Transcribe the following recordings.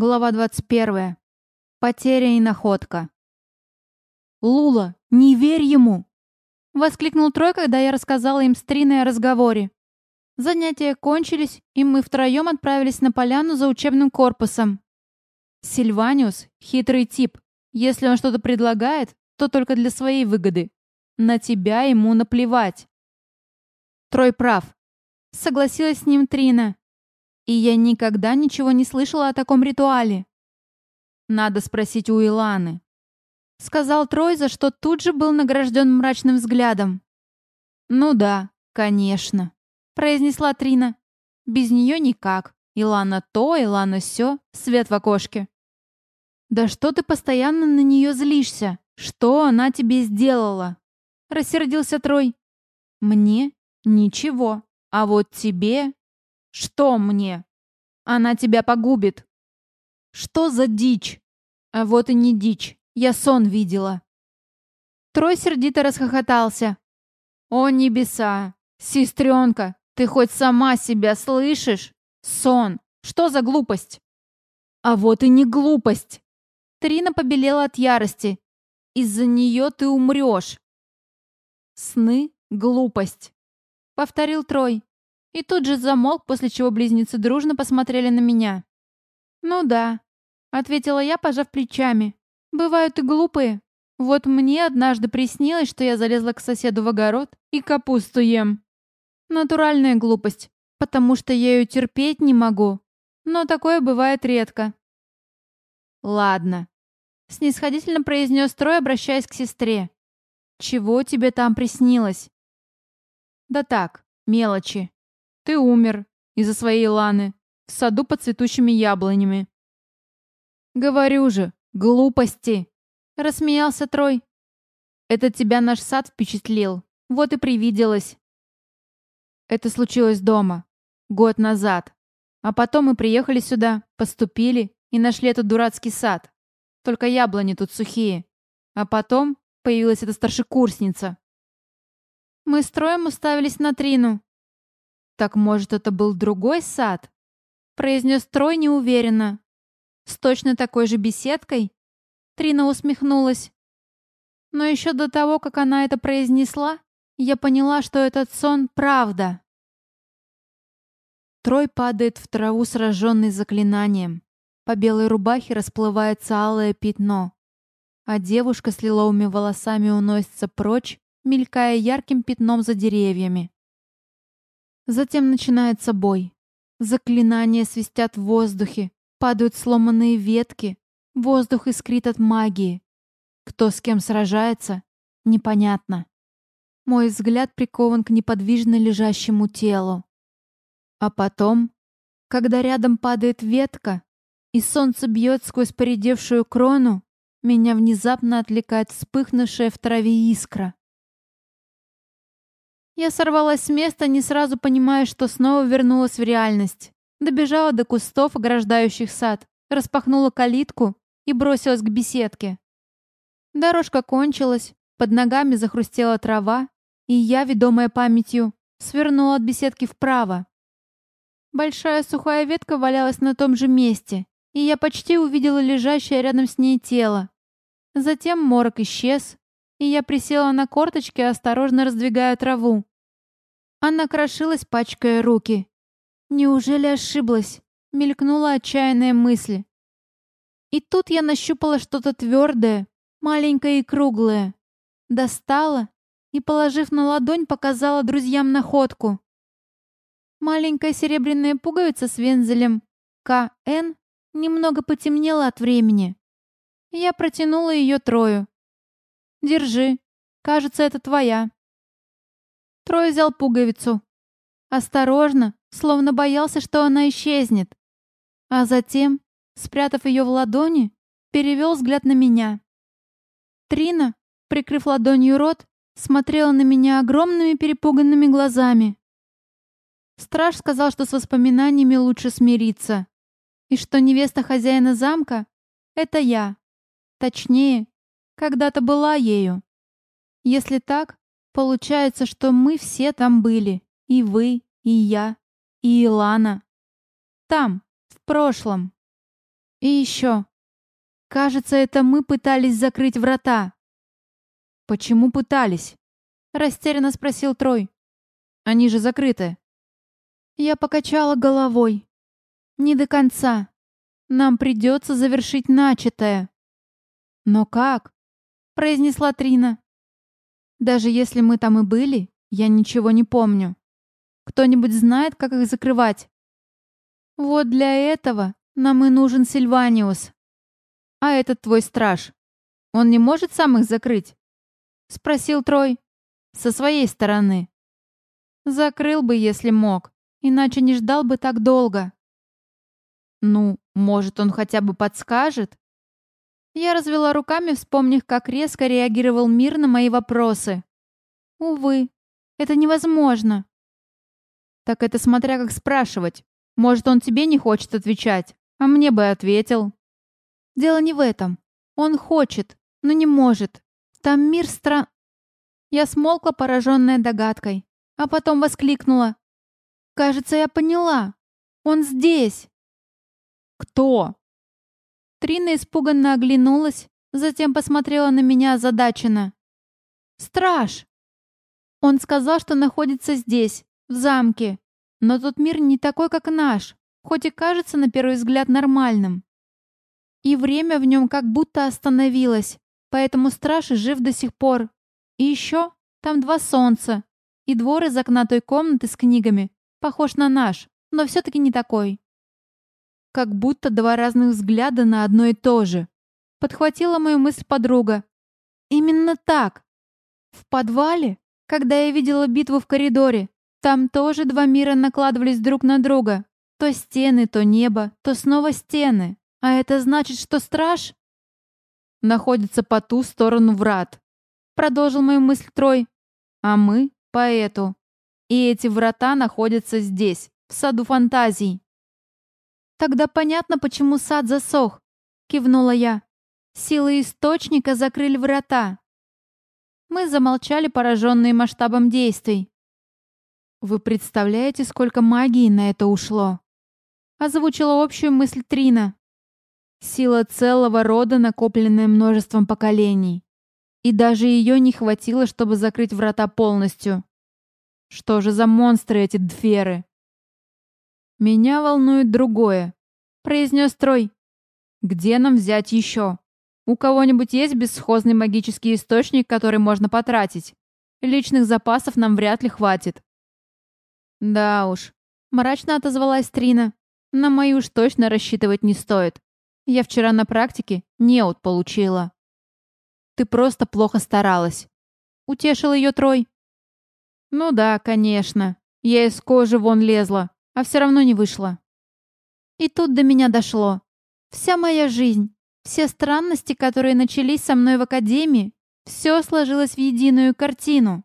Глава 21. Потеря и находка. «Лула, не верь ему!» — воскликнул Трой, когда я рассказала им с Триной о разговоре. Занятия кончились, и мы втроем отправились на поляну за учебным корпусом. Сильваниус — хитрый тип. Если он что-то предлагает, то только для своей выгоды. На тебя ему наплевать. Трой прав. Согласилась с ним Трина. И я никогда ничего не слышала о таком ритуале. Надо спросить у Иланы. Сказал Трой, за что тут же был награжден мрачным взглядом. «Ну да, конечно», — произнесла Трина. «Без нее никак. Илана то, Илана сё, свет в окошке». «Да что ты постоянно на нее злишься? Что она тебе сделала?» — рассердился Трой. «Мне? Ничего. А вот тебе «Что мне? Она тебя погубит!» «Что за дичь?» «А вот и не дичь. Я сон видела». Трой сердито расхохотался. «О небеса! Сестренка, ты хоть сама себя слышишь? Сон! Что за глупость?» «А вот и не глупость!» Трина побелела от ярости. «Из-за нее ты умрешь!» «Сны — глупость!» — повторил Трой. И тут же замолк, после чего близнецы дружно посмотрели на меня. «Ну да», — ответила я, пожав плечами. «Бывают и глупые. Вот мне однажды приснилось, что я залезла к соседу в огород и капусту ем. Натуральная глупость, потому что я ее терпеть не могу. Но такое бывает редко». «Ладно», — снисходительно произнес Трой, обращаясь к сестре. «Чего тебе там приснилось?» «Да так, мелочи», ты умер из-за своей Ланы в саду под цветущими яблонями. Говорю же, глупости, рассмеялся Трой. Это тебя наш сад впечатлил, вот и привиделось. Это случилось дома, год назад. А потом мы приехали сюда, поступили и нашли этот дурацкий сад. Только яблони тут сухие. А потом появилась эта старшекурсница. Мы с Троем уставились на Трину. «Так, может, это был другой сад?» произнес Трой неуверенно. «С точно такой же беседкой?» Трина усмехнулась. Но еще до того, как она это произнесла, я поняла, что этот сон — правда. Трой падает в траву, сраженный заклинанием. По белой рубахе расплывается алое пятно. А девушка с лиловыми волосами уносится прочь, мелькая ярким пятном за деревьями. Затем начинается бой. Заклинания свистят в воздухе, падают сломанные ветки, воздух искрит от магии. Кто с кем сражается, непонятно. Мой взгляд прикован к неподвижно лежащему телу. А потом, когда рядом падает ветка, и солнце бьет сквозь поредевшую крону, меня внезапно отвлекает вспыхнувшая в траве искра. Я сорвалась с места, не сразу понимая, что снова вернулась в реальность. Добежала до кустов, ограждающих сад, распахнула калитку и бросилась к беседке. Дорожка кончилась, под ногами захрустела трава, и я, ведомая памятью, свернула от беседки вправо. Большая сухая ветка валялась на том же месте, и я почти увидела лежащее рядом с ней тело. Затем морок исчез, и я присела на корточки, осторожно раздвигая траву. Она крошилась, пачкая руки. Неужели ошиблась? Мелькнула отчаянная мысль. И тут я нащупала что-то твердое, маленькое и круглое. Достала и, положив на ладонь, показала друзьям находку. Маленькая серебряная пуговица с вензелем КН немного потемнела от времени. Я протянула ее Трою. «Держи. Кажется, это твоя». Трой взял пуговицу. Осторожно, словно боялся, что она исчезнет. А затем, спрятав ее в ладони, перевел взгляд на меня. Трина, прикрыв ладонью рот, смотрела на меня огромными перепуганными глазами. Страж сказал, что с воспоминаниями лучше смириться, и что невеста хозяина замка — это я. Точнее, когда-то была ею. Если так, Получается, что мы все там были. И вы, и я, и Илана. Там, в прошлом. И еще. Кажется, это мы пытались закрыть врата. Почему пытались? Растерянно спросил Трой. Они же закрыты. Я покачала головой. Не до конца. Нам придется завершить начатое. Но как? Произнесла Трина. Даже если мы там и были, я ничего не помню. Кто-нибудь знает, как их закрывать? Вот для этого нам и нужен Сильваниус. А этот твой страж, он не может сам их закрыть? Спросил Трой. Со своей стороны. Закрыл бы, если мог, иначе не ждал бы так долго. Ну, может, он хотя бы подскажет? Я развела руками, вспомнив, как резко реагировал мир на мои вопросы. Увы, это невозможно. Так это смотря как спрашивать. Может, он тебе не хочет отвечать, а мне бы ответил. Дело не в этом. Он хочет, но не может. Там мир стран... Я смолкла, пораженная догадкой, а потом воскликнула. «Кажется, я поняла. Он здесь!» «Кто?» Трина испуганно оглянулась, затем посмотрела на меня озадаченно. «Страж!» Он сказал, что находится здесь, в замке. Но тот мир не такой, как наш, хоть и кажется на первый взгляд нормальным. И время в нем как будто остановилось, поэтому страж жив до сих пор. И еще там два солнца, и двор из окна той комнаты с книгами похож на наш, но все-таки не такой. Как будто два разных взгляда на одно и то же. Подхватила мою мысль подруга. Именно так. В подвале, когда я видела битву в коридоре, там тоже два мира накладывались друг на друга. То стены, то небо, то снова стены. А это значит, что страж находится по ту сторону врат. Продолжил мою мысль Трой. А мы по эту. И эти врата находятся здесь, в саду фантазий. Тогда понятно, почему сад засох, кивнула я. Силы источника закрыли врата. Мы замолчали, пораженные масштабом действий. «Вы представляете, сколько магии на это ушло?» Озвучила общую мысль Трина. Сила целого рода, накопленная множеством поколений. И даже ее не хватило, чтобы закрыть врата полностью. Что же за монстры эти дферы? «Меня волнует другое», — произнес Трой. «Где нам взять еще? У кого-нибудь есть бесхозный магический источник, который можно потратить? Личных запасов нам вряд ли хватит». «Да уж», — мрачно отозвалась Трина. «На мою уж точно рассчитывать не стоит. Я вчера на практике неуд получила». «Ты просто плохо старалась», — утешил ее Трой. «Ну да, конечно. Я из кожи вон лезла, а все равно не вышло». И тут до меня дошло. Вся моя жизнь, все странности, которые начались со мной в академии, все сложилось в единую картину.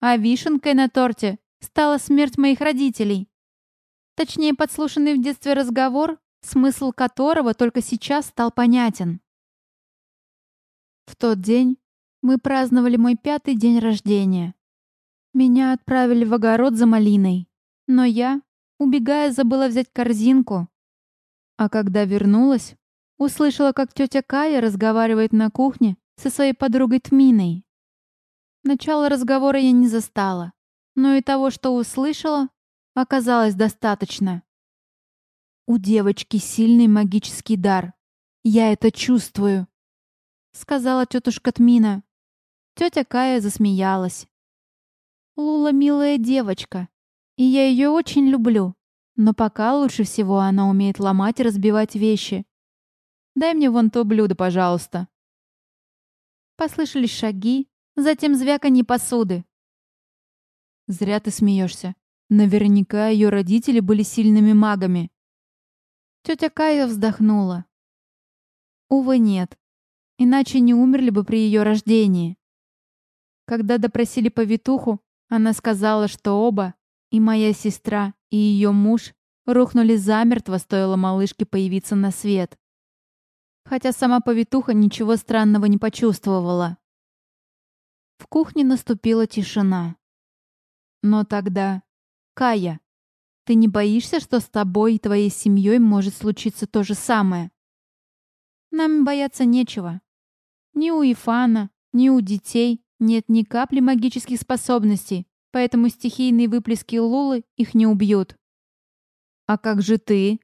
А вишенкой на торте стала смерть моих родителей. Точнее, подслушанный в детстве разговор, смысл которого только сейчас стал понятен. В тот день мы праздновали мой пятый день рождения. Меня отправили в огород за малиной, но я, убегая, забыла взять корзинку. А когда вернулась, услышала, как тетя Кая разговаривает на кухне со своей подругой Тминой. Начало разговора я не застала но и того, что услышала, оказалось достаточно. У девочки сильный магический дар. Я это чувствую, сказала тетушка Тмина. Тетя Кая засмеялась. Лула милая девочка, и я ее очень люблю. Но пока лучше всего она умеет ломать и разбивать вещи. Дай мне вон то блюдо, пожалуйста. Послышались шаги, затем звяканье посуды. Зря ты смеешься. Наверняка ее родители были сильными магами. Тетя Кая вздохнула. Увы, нет. Иначе не умерли бы при ее рождении. Когда допросили повитуху, она сказала, что оба, и моя сестра, и ее муж, рухнули замертво, стоило малышке появиться на свет. Хотя сама повитуха ничего странного не почувствовала. В кухне наступила тишина. Но тогда... Кая, ты не боишься, что с тобой и твоей семьей может случиться то же самое? нам бояться нечего. Ни у Ифана, ни у детей нет ни капли магических способностей, поэтому стихийные выплески Лулы их не убьют. А как же ты?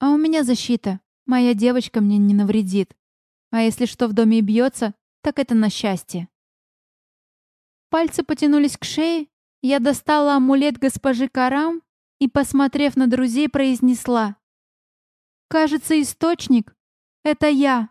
А у меня защита. Моя девочка мне не навредит. А если что в доме и бьется, так это на счастье. Пальцы потянулись к шее, я достала амулет госпожи Карам и, посмотрев на друзей, произнесла. «Кажется, источник — это я!»